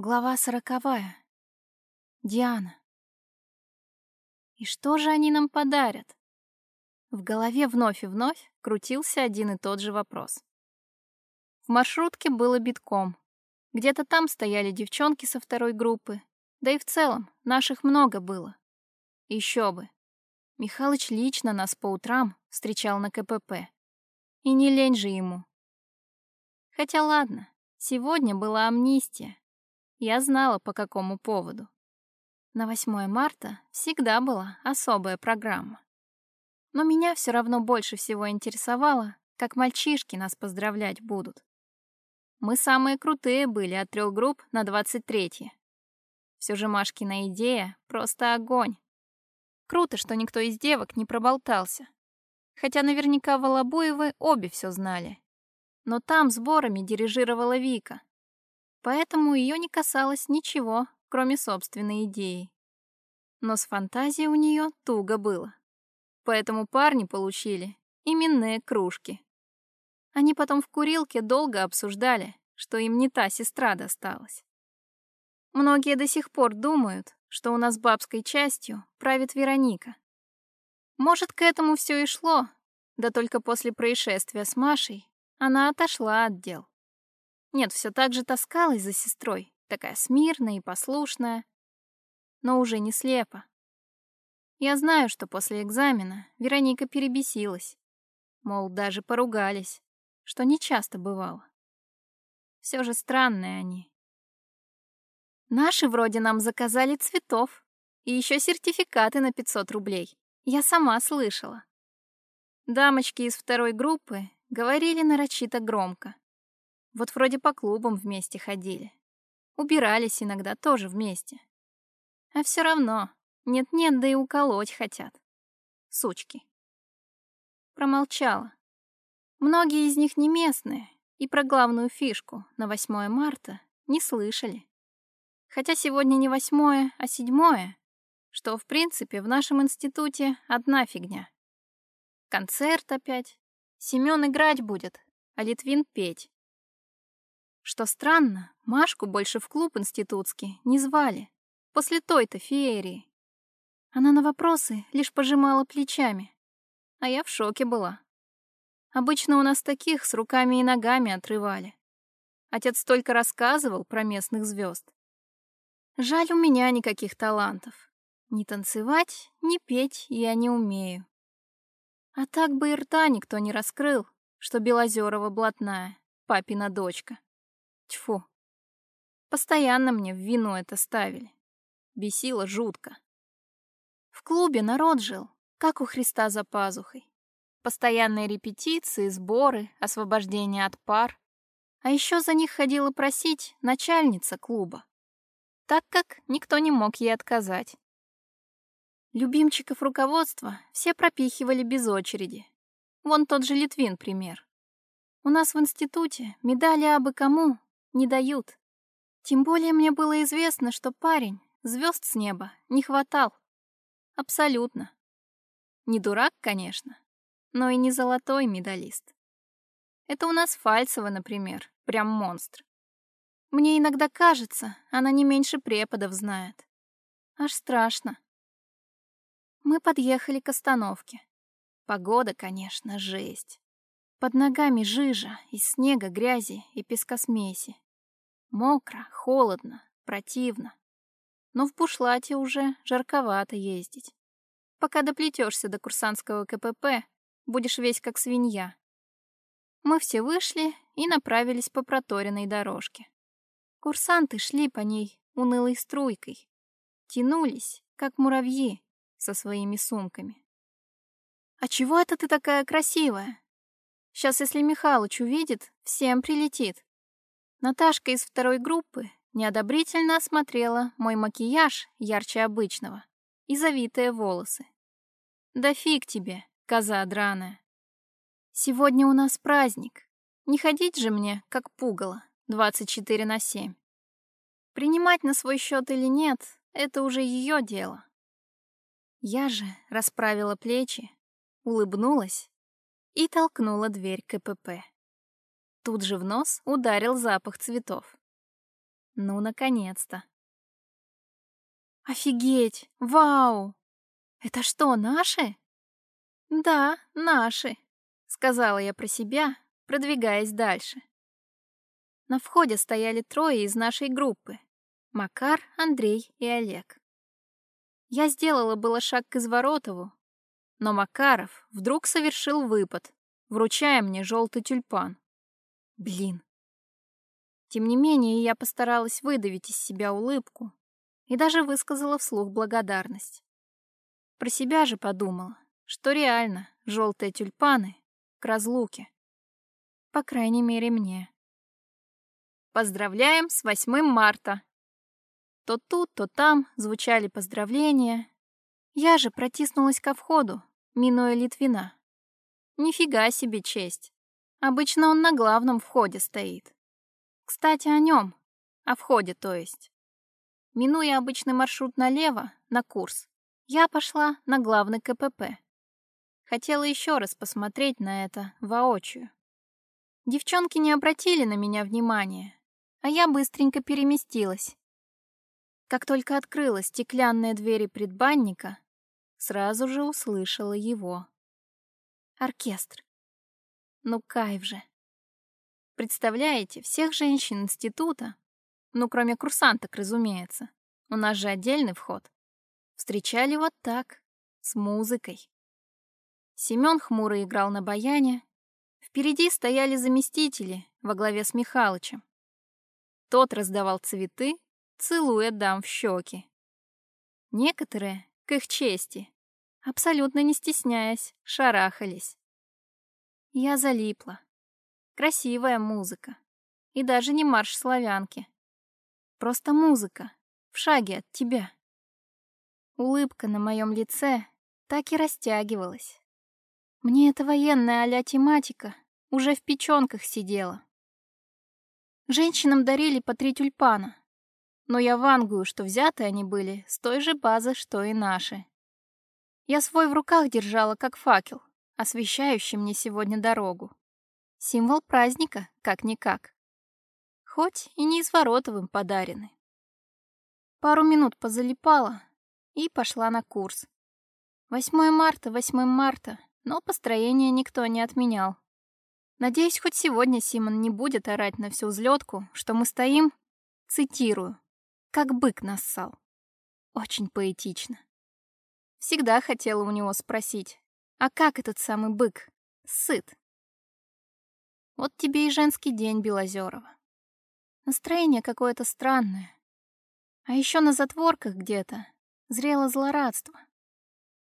Глава сороковая. Диана. И что же они нам подарят? В голове вновь и вновь крутился один и тот же вопрос. В маршрутке было битком. Где-то там стояли девчонки со второй группы. Да и в целом, наших много было. Еще бы. Михалыч лично нас по утрам встречал на КПП. И не лень же ему. Хотя ладно, сегодня была амнистия, я знала, по какому поводу. На 8 марта всегда была особая программа. Но меня все равно больше всего интересовало, как мальчишки нас поздравлять будут. Мы самые крутые были от трех групп на 23-е. Все же Машкина идея — просто огонь. Круто, что никто из девок не проболтался. Хотя наверняка Волобуевы обе все знали. Но там сборами дирижировала Вика, поэтому ее не касалось ничего, кроме собственной идеи. Но с фантазией у нее туго было. Поэтому парни получили именные кружки. Они потом в курилке долго обсуждали, что им не та сестра досталась. Многие до сих пор думают, что у нас бабской частью правит Вероника. Может, к этому все и шло, да только после происшествия с Машей она отошла от дел. Нет, все так же таскалась за сестрой, такая смирная и послушная, но уже не слепа. Я знаю, что после экзамена Вероника перебесилась. Мол, даже поругались, что не часто бывало. Все же странные они. Наши вроде нам заказали цветов и еще сертификаты на 500 рублей. Я сама слышала. Дамочки из второй группы говорили нарочито громко. Вот вроде по клубам вместе ходили. Убирались иногда тоже вместе. А все равно, нет-нет, да и уколоть хотят. Сучки. Промолчала. Многие из них не местные, и про главную фишку на 8 марта не слышали. Хотя сегодня не 8, а 7, что, в принципе, в нашем институте одна фигня. Концерт опять. Семён играть будет, а Литвин петь. Что странно, Машку больше в клуб институтский не звали. После той-то феерии. Она на вопросы лишь пожимала плечами. А я в шоке была. Обычно у нас таких с руками и ногами отрывали. Отец только рассказывал про местных звезд. Жаль, у меня никаких талантов. Ни танцевать, ни петь я не умею. А так бы и рта никто не раскрыл, что Белозерова блатная, папина дочка. Тьфу. Постоянно мне в вину это ставили. Бесило жутко. В клубе народ жил, как у Христа за пазухой. Постоянные репетиции, сборы, освобождение от пар. А еще за них ходила просить начальница клуба, так как никто не мог ей отказать. Любимчиков руководства все пропихивали без очереди. Вон тот же Литвин пример. У нас в институте медали абы кому не дают. Тем более мне было известно, что парень звезд с неба не хватал. Абсолютно. Не дурак, конечно, но и не золотой медалист. Это у нас Фальцева, например, прям монстр. Мне иногда кажется, она не меньше преподов знает. Аж страшно. Мы подъехали к остановке. Погода, конечно, жесть. Под ногами жижа из снега, грязи и пескосмеси. Мокро, холодно, противно. Но в бушлате уже жарковато ездить. Пока доплетешься до курсантского КПП, будешь весь как свинья. Мы все вышли и направились по проторенной дорожке. Курсанты шли по ней унылой струйкой. Тянулись, как муравьи, со своими сумками. «А чего это ты такая красивая?» Сейчас, если Михалыч увидит, всем прилетит. Наташка из второй группы неодобрительно осмотрела мой макияж ярче обычного и завитые волосы. Да фиг тебе, коза драная. Сегодня у нас праздник. Не ходить же мне, как пугало, 24 на 7. Принимать на свой счет или нет, это уже ее дело. Я же расправила плечи, улыбнулась и толкнула дверь КПП. Тут же в нос ударил запах цветов. Ну, наконец-то. Офигеть! Вау! Это что, наши? Да, наши, сказала я про себя, продвигаясь дальше. На входе стояли трое из нашей группы. Макар, Андрей и Олег. Я сделала было шаг к Изворотову, но Макаров вдруг совершил выпад, вручая мне желтый тюльпан. Блин. Тем не менее, я постаралась выдавить из себя улыбку и даже высказала вслух благодарность. Про себя же подумала, что реально желтые тюльпаны к разлуке. По крайней мере, мне. Поздравляем с 8 марта! То тут, то там звучали поздравления. Я же протиснулась ко входу, минуя Литвина. Нифига себе честь. Обычно он на главном входе стоит. Кстати, о нем. О входе, то есть. Минуя обычный маршрут налево, на курс, я пошла на главный КПП. Хотела еще раз посмотреть на это воочию. Девчонки не обратили на меня внимания, а я быстренько переместилась. Как только открыла стеклянные двери предбанника, сразу же услышала его. Оркестр. Ну кайф же. Представляете, всех женщин института, ну кроме курсанток, разумеется, у нас же отдельный вход, встречали вот так, с музыкой. Семён хмуро играл на баяне, впереди стояли заместители во главе с Михалычем. Тот раздавал цветы, целуя дам в щеки. Некоторые, к их чести, абсолютно не стесняясь, шарахались. Я залипла. Красивая музыка. И даже не марш славянки. Просто музыка, в шаге от тебя. Улыбка на моем лице так и растягивалась. Мне эта военная а тематика уже в печёнках сидела. Женщинам дарили по три тюльпана, но я вангую, что взяты они были с той же базы, что и наши. Я свой в руках держала, как факел, освещающий мне сегодня дорогу. Символ праздника, как-никак. Хоть и не изворотовым подарены. Пару минут позалипала и пошла на курс. 8 марта, 8 марта, но построение никто не отменял. Надеюсь, хоть сегодня Симон не будет орать на всю взлетку, что мы стоим, цитирую, как бык нассал. Очень поэтично. Всегда хотела у него спросить, а как этот самый бык сыт? Вот тебе и женский день, Белозерова. Настроение какое-то странное. А еще на затворках где-то зрело злорадство.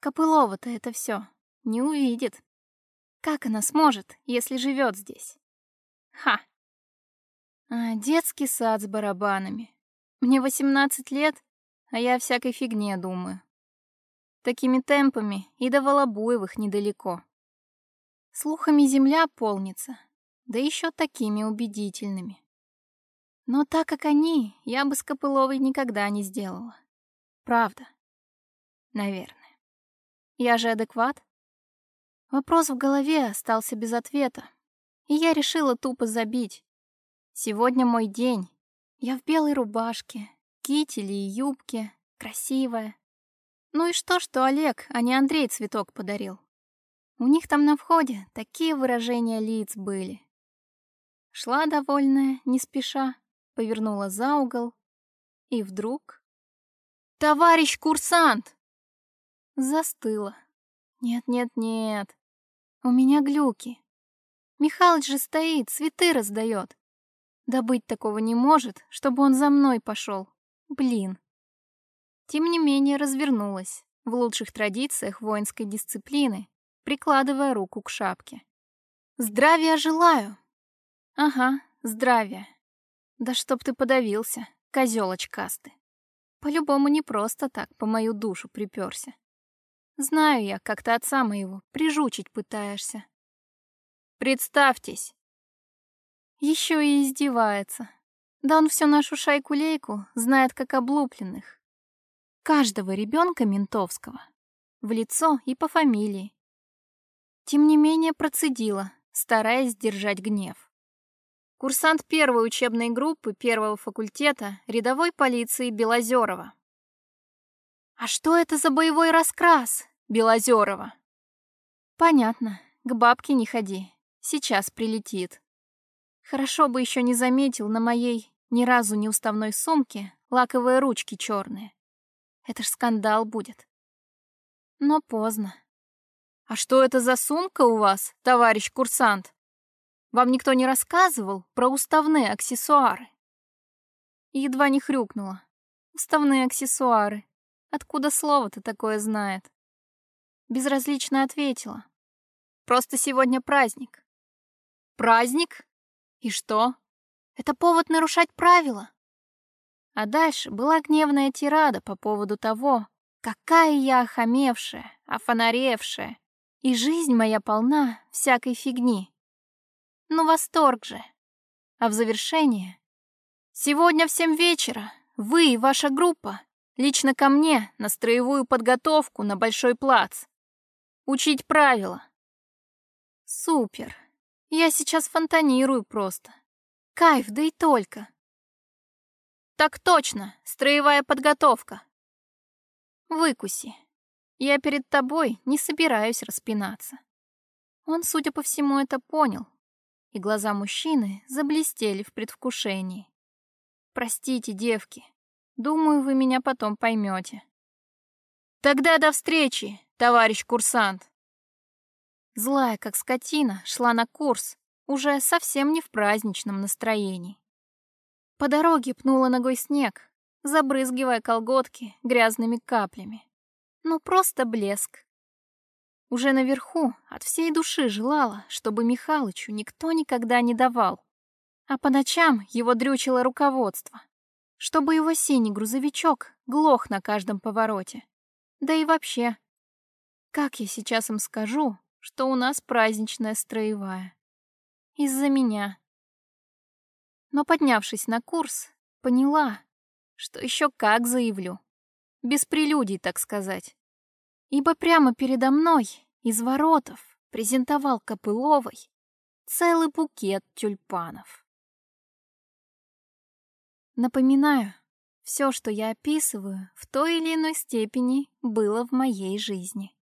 Копылова-то это все не увидит. Как она сможет, если живет здесь? Ха! А, детский сад с барабанами. Мне 18 лет, а я о всякой фигне думаю. Такими темпами и до Волобуевых недалеко. Слухами земля полнится, да еще такими убедительными. Но так как они, я бы с Копыловой никогда не сделала. Правда. Наверное. Я же адекват. Вопрос в голове остался без ответа, и я решила тупо забить. Сегодня мой день. Я в белой рубашке, кителе и юбке, красивая. Ну и что, что Олег, а не Андрей цветок подарил? У них там на входе такие выражения лиц были. Шла довольная, не спеша, повернула за угол, и вдруг... «Товарищ курсант!» Застыла. Нет-нет-нет. У меня глюки. Михалыч же стоит, цветы раздает. Да быть такого не может, чтобы он за мной пошел. Блин. Тем не менее развернулась, в лучших традициях воинской дисциплины, прикладывая руку к шапке. «Здравия желаю!» «Ага, здравия. Да чтоб ты подавился, козёл очкастый. По-любому не просто так по мою душу приперся. Знаю я, как ты отца моего прижучить пытаешься. Представьтесь. Еще и издевается. Да он всю нашу шайку-лейку знает как облупленных. Каждого ребенка ментовского. В лицо и по фамилии. Тем не менее процедила, стараясь сдержать гнев. Курсант первой учебной группы первого факультета рядовой полиции Белозерова. «А что это за боевой раскрас, Белозерова?» «Понятно. К бабке не ходи. Сейчас прилетит. Хорошо бы еще не заметил на моей ни разу не уставной сумке лаковые ручки черные. Это ж скандал будет. Но поздно. «А что это за сумка у вас, товарищ курсант? Вам никто не рассказывал про уставные аксессуары?» Едва не хрюкнула. «Уставные аксессуары. Откуда слово-то такое знает?» Безразлично ответила. «Просто сегодня праздник». «Праздник? И что? Это повод нарушать правила?» А дальше была гневная тирада по поводу того, какая я охамевшая, офонаревшая, и жизнь моя полна всякой фигни. Ну, восторг же. А в завершение... Сегодня в семь вечера вы и ваша группа лично ко мне на строевую подготовку на Большой плац. Учить правила. Супер. Я сейчас фонтанирую просто. Кайф, да и только. Так точно, строевая подготовка. Выкуси. Я перед тобой не собираюсь распинаться. Он, судя по всему, это понял, и глаза мужчины заблестели в предвкушении. Простите, девки, думаю, вы меня потом поймете. Тогда до встречи, товарищ курсант. Злая, как скотина, шла на курс, уже совсем не в праздничном настроении. По дороге пнула ногой снег, забрызгивая колготки грязными каплями. Ну, просто блеск. Уже наверху от всей души желала, чтобы Михалычу никто никогда не давал. А по ночам его дрючило руководство, чтобы его синий грузовичок глох на каждом повороте. Да и вообще, как я сейчас им скажу, что у нас праздничная строевая? Из-за меня. Но поднявшись на курс, поняла, что еще как заявлю. Без прелюдий, так сказать. Ибо прямо передо мной из воротов презентовал Копыловой целый букет тюльпанов. Напоминаю, все, что я описываю, в той или иной степени было в моей жизни.